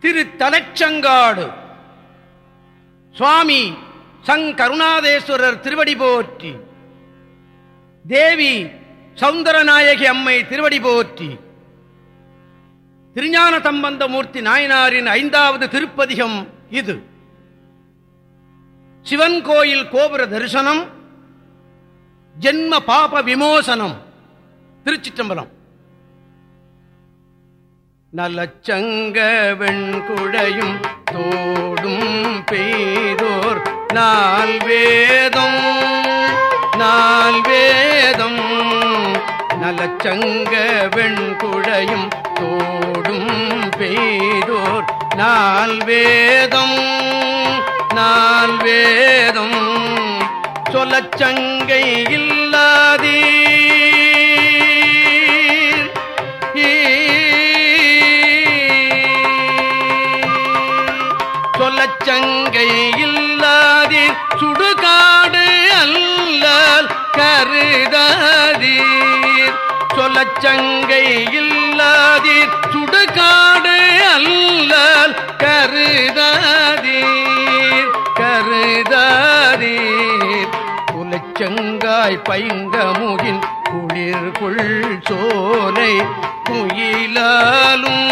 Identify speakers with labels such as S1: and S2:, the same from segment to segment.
S1: திரு தலைச்சங்காடு சுவாமி சங் கருணாதேஸ்வரர் திருவடி போற்றி. தேவி சௌந்தரநாயகி அம்மை திருவடி போற்றி. திருஞான சம்பந்தமூர்த்தி நாயனாரின் ஐந்தாவது திருப்பதிகம் இது. சிவன் கோயில் கோபுர தரிசனம். ஜென்ம பாப விமோசனம். திருச்சிற்றம்பலம். நலச்சங்க வெண்குடையும் தோடும் பெய்தோர் நால் வேதம் நால் வேதம் நலச்சங்க வெண்குடையும் தோடும் பெய்தோர் நால் வேதம் நால் வேதம் சொல்லச்சங்கை இல்லாதே சொல்லச்சங்கை இல்லாதீர் சுடுகாடு அல்லால் கருதாதீர். சொல்லச்சங்கை இல்லாதீர் சுடுகாடு அல்லால் கருதாதீர் கருதாதீர். புலச்சங்காய் பைங்கமுகின் குளிர்குள் சோலை குயிலாலும்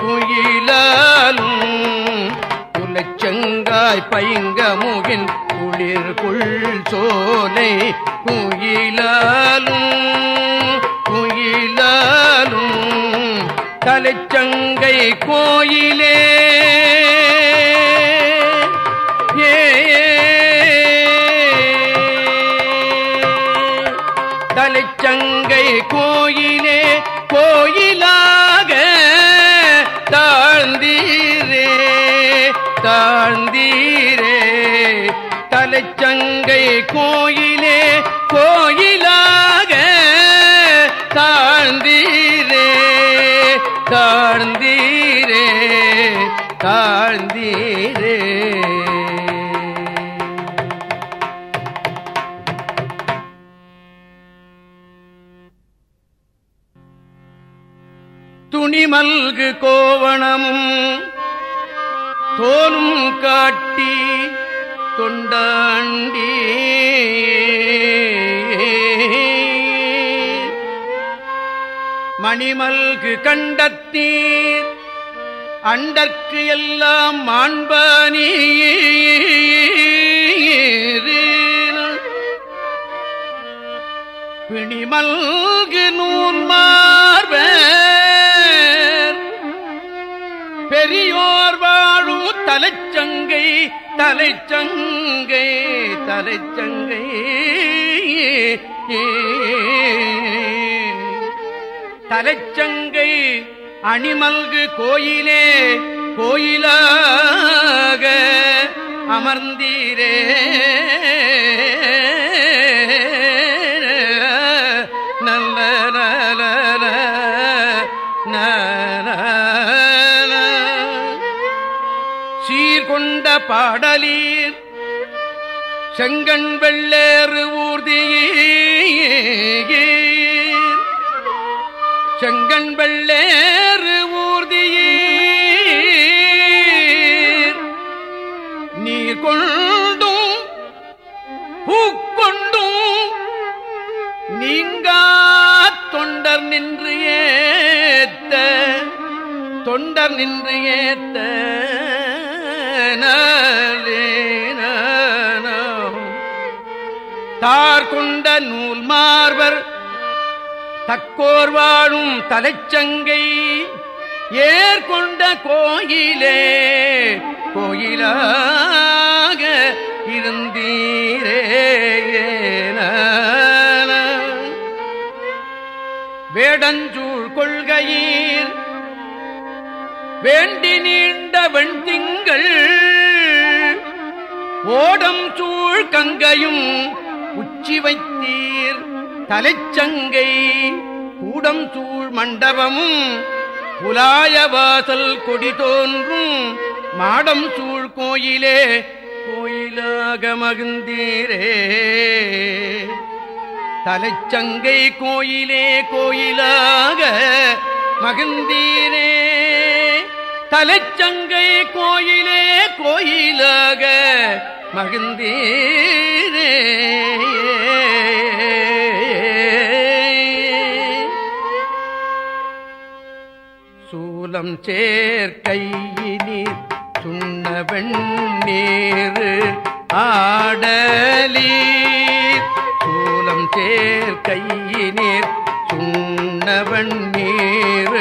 S1: குயிலாலும் செங்காய் பைங்க முகின் குளிர் குள் சோலை குயிலாலும் குயிலாலும் தலைச்சங்கை கோயிலே. தலைச்சங்கை கோயிலே கோயிலாக தாழ்ந்தீரே. தலைச்சங்கை கோயிலே கோயிலாக தாழ்ந்தீரே. தாழ்ந்தீரே தாழ்ந்தீரே. துணிமல்கு கோவணமும் தோலும் காட்டி தொண்டாண்டி. மணிமல்கு கண்டத்தீர் அண்டற்கு எல்லாம் மாண்பானீ பிணிமல்கு நூன்மா தலைச்சங்கை தலைச்சங்கை. தலைச்சங்கை அணிமல்கு கோயிலே கோயிலாக அமர்ந்தீரே. பாடலீர். செங்கண் வெள்ளேறு ஊர்தியீர். செங்கண் வெள்ளேறு ஊர்தியீர். நீர் கொண்டும் பூக்கொண்டும் நீங்கா தொண்டர் நின்று ஏத்த தொண்டர் நின்று ஏத்த தார் கொண்ட நூல் மார்பர் தக்கோர் வாழும் தலைச்சங்கை ஏற்கொண்ட கோயிலே கோயிலாக இருந்தீரே வேடஞ்சூழ் கொள்கையீர் வேண்டி நீண்ட வெண்திங்கள் ஓடம் சூழ் கங்கையும் உச்சி வைத்தீர். தலைச்சங்கை கூடம் சூழ் மண்டபமும் புலாய வாசல் கொடி தோன்றும். மாடம் சூழ் கோயிலே கோயிலாக மகிழ்ந்தீரே. தலைச்சங்கை கோயிலே கோயிலாக மகிழ்ந்தீரே. மலைச்சங்கை கோயிலே கோயிலாக மகிழ்ந்தீரே. சூலம் சேர்க்கையினீர் சுண்ண வெண்ணீர் ஆடலீர். சூலம் சேர்க்கையினீர் சுண்ண வெண்ணீர்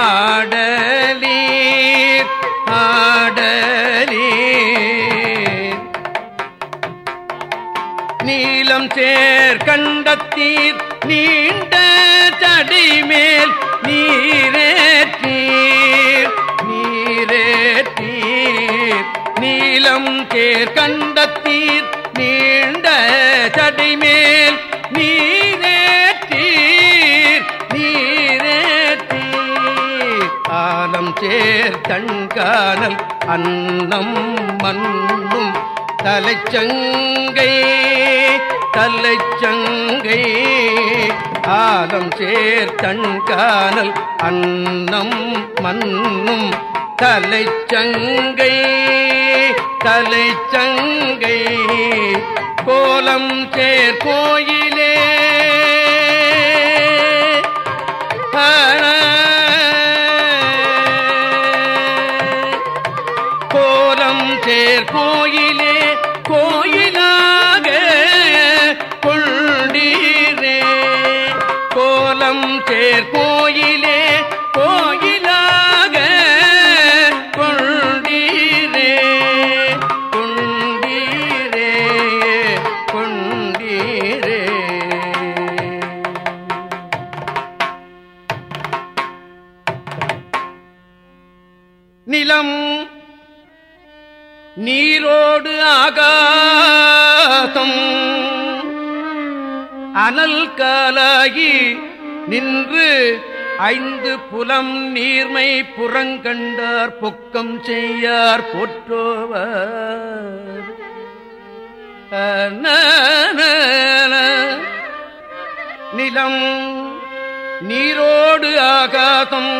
S1: ஆடலீர். நீலம் கண்டத்தீர் நீண்ட தடிமேல் நீரேற்றீர் நீரேற்றீர். நீலம் சேர் கண்டத்தீர் நீண்ட தடிமேல் நீரேற்றீர் நீரேற்றீர். ஆலம் சேர் தண்கானல் அன்னம் மண்ணும் தலைச்சங்கை தலைச்சங்கை ஆலம் சேர் தண்கானல் அன்னம் மண்ணும் தலைச்சங்கை தலைச்சங்கை கோலம் சேர் கோலம் சேர் கோயிலே கோயிலாக கொண்டீரே கொண்டீரே கொண்டீரே. நிலம் நீரோடு ஆகாதம் அனல் காலாகி நின்று ஐந்து புலம் நீர்மை புறங்கண்டார் பொக்கம் செய்யார் போற்றோவர். நிலம் நீரோடு ஆகாதம்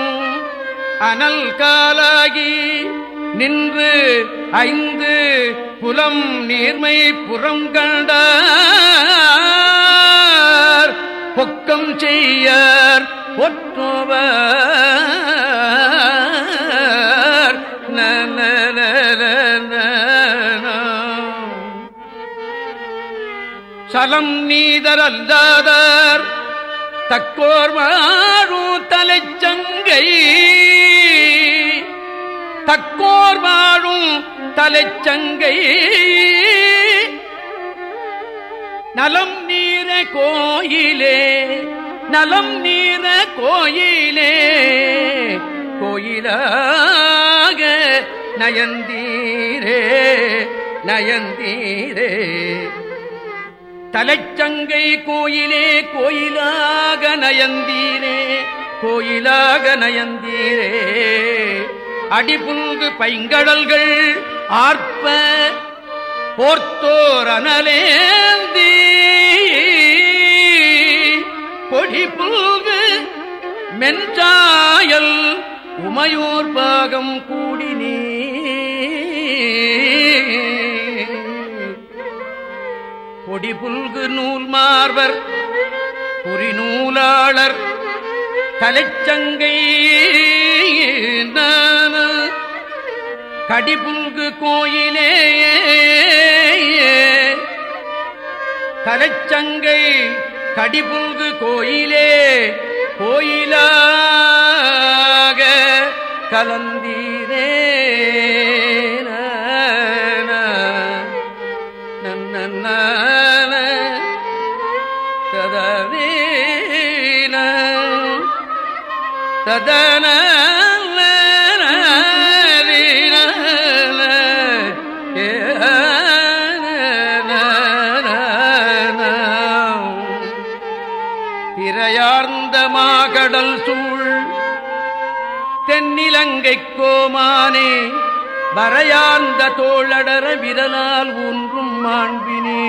S1: அனல் காலாகி நின்று ஐந்து புலம் நீர்மை புறம் கண்டார் ஒற்றுவர் சலம் நீதர் அல்லாதார் தக்கோர் வாழும் தலைச்சங்கை தக்கோர் வாழும் தலைச்சங்கை நலம் நீர கோயிலே. நலம் நீர கோயிலே கோயிலாக நயந்தீரே நயந்தீரே. தலைச்சங்கை கோயிலே கோயிலாக நயந்தீரே கோயிலாக நயந்தீரே. அடிபுங்கு பைங்கடல்கள் ஆர்ப்ப போர்த்தோர் அனலே மென்றாயல் உமையோர் பாகம் கூடி நீ. பொடி புல்கு நூல் மார்வர் புரிநூலாளர் தலைச்சங்கை கடிபுல்கு கோயிலே தலைச்சங்கை கடிபுல்கு கோயிலே. கோயிலாக கலந்தீரே. நன்ன ததவீன ததன. மாகடல் சூழ். தென்னிலங்கை கோமானே வரையார்ந்த தோழடர விரலால் ஊன்றும் மாண்பினே.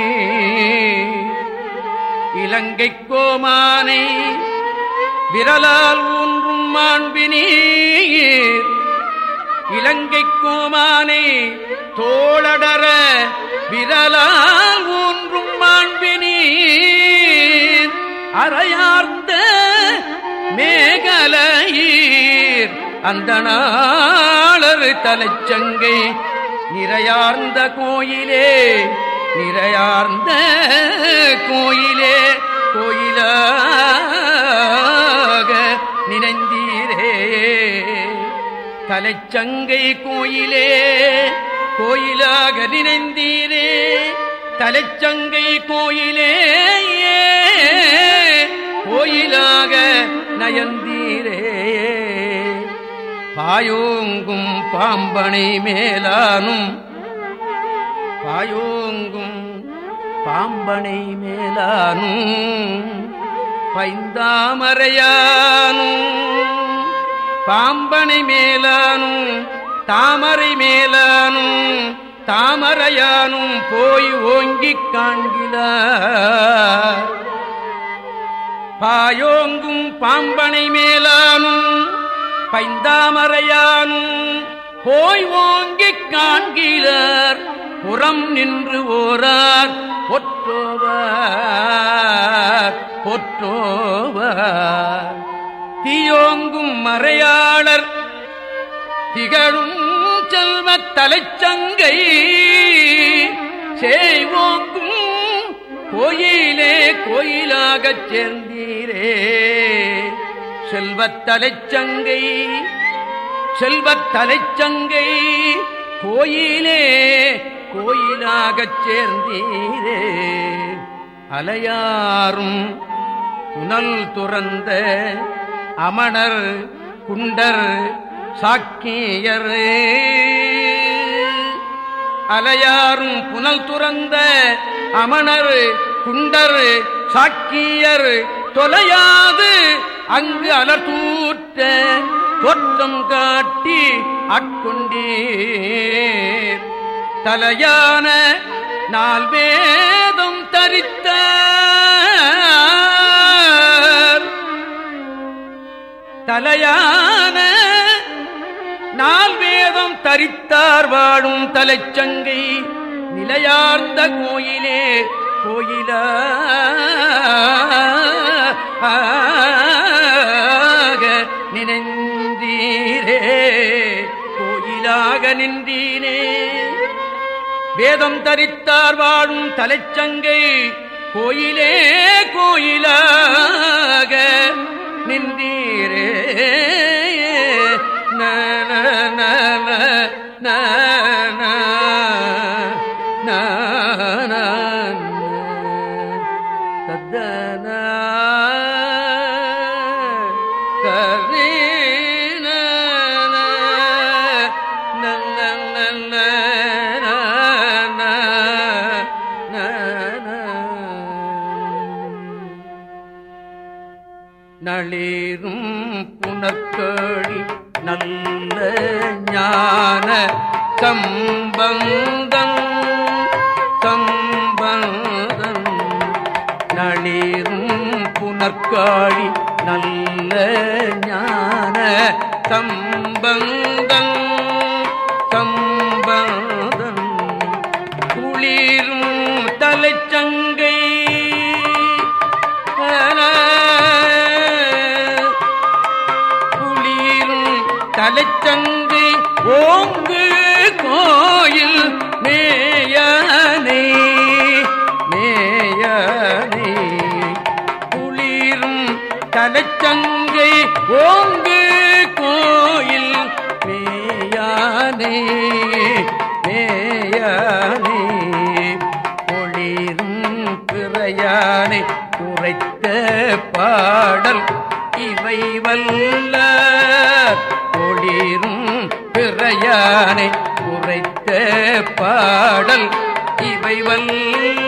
S1: இலங்கை கோமானை விரலால் ஊன்றும் மாண்பினீர் இலங்கை கோமானை தோழடர விரலால் மேகலையீர் அந்த நாளரு தலைச்சங்கை நிறையார்ந்த கோயிலே நிறையார்ந்த கோயிலே கோயிலாக நினைந்தீரே. தலைச்சங்கை கோயிலே கோயிலாக நினைந்தீரே. தலைச்சங்கை கோயிலே கோயிலாக நயந்தீரே. பாயோங்கும் பாம்பனை மேலானும் பாயோங்கும் பாம்பனை மேலானும் பைந்தாமரையானும் பாம்பனை மேலானும் தாமரை மேலானும் தாமரையானும் போய் ஓங்கிக் காண்கிறார். பாயோங்கும் பாம்பனை மேலானும் பைந்தாமரையானும் போய் ஓங்கிக் காண்கிறார் புறம் நின்று ஓரார். பொற்றோவார் பொற்றோவார். தீயோங்கும் மறையாளர் திகழும் செல்வ தலைச்சங்கை. செய்வோங்கும் கோயிலே கோயிலாகச் சேர்ந்தீரே. செல்வத்தலைச்சங்கை செல்வத்தலைச்சங்கை கோயிலே கோயிலாகச் சேர்ந்தீரே. அலையாரும் புனல் துறந்த அமணர் குண்டர் சாக்கியர். அலையாரும் புனல் துறந்த அமணர் குண்டர் சாக்கியர் தொலையாது அங்கு அலர்தூற்ற தோற்றம் காட்டி அட்கொண்டீர். தலையான நால் வேதம் தரித்த தலையான நால் வேதம் தரித்தார் வாழும் தலைச்சங்கை நிலையார்ந்த கோயிலே. கோயிலாக நினைந்தீரே. கோயிலாக நின்றீனே. வேதம் தரித்தார் வாழும் தலைச்சங்கை கோயிலே கோயிலாக நின்றீரே நளிரும் புனற்கழி நல்ல ஞான சம்பந்தம் சம்பந்தம். நளிரும் புனற்காழி நல்ல ஞான சம்பந்தம் சம்பந்தம். தலைச்சங்கு ஓங்கு கோயில் மேயனை மேயனை. குளிரும் தலைச்சங்கை ஓங்கு கோயில் மேயானே மேயானே. ஒளிரும் பிறையானை குறைத்த பாடல் இவை வல்ல கொடீரும் பிறையானை உரைத்த பாடல் இவை வல்ல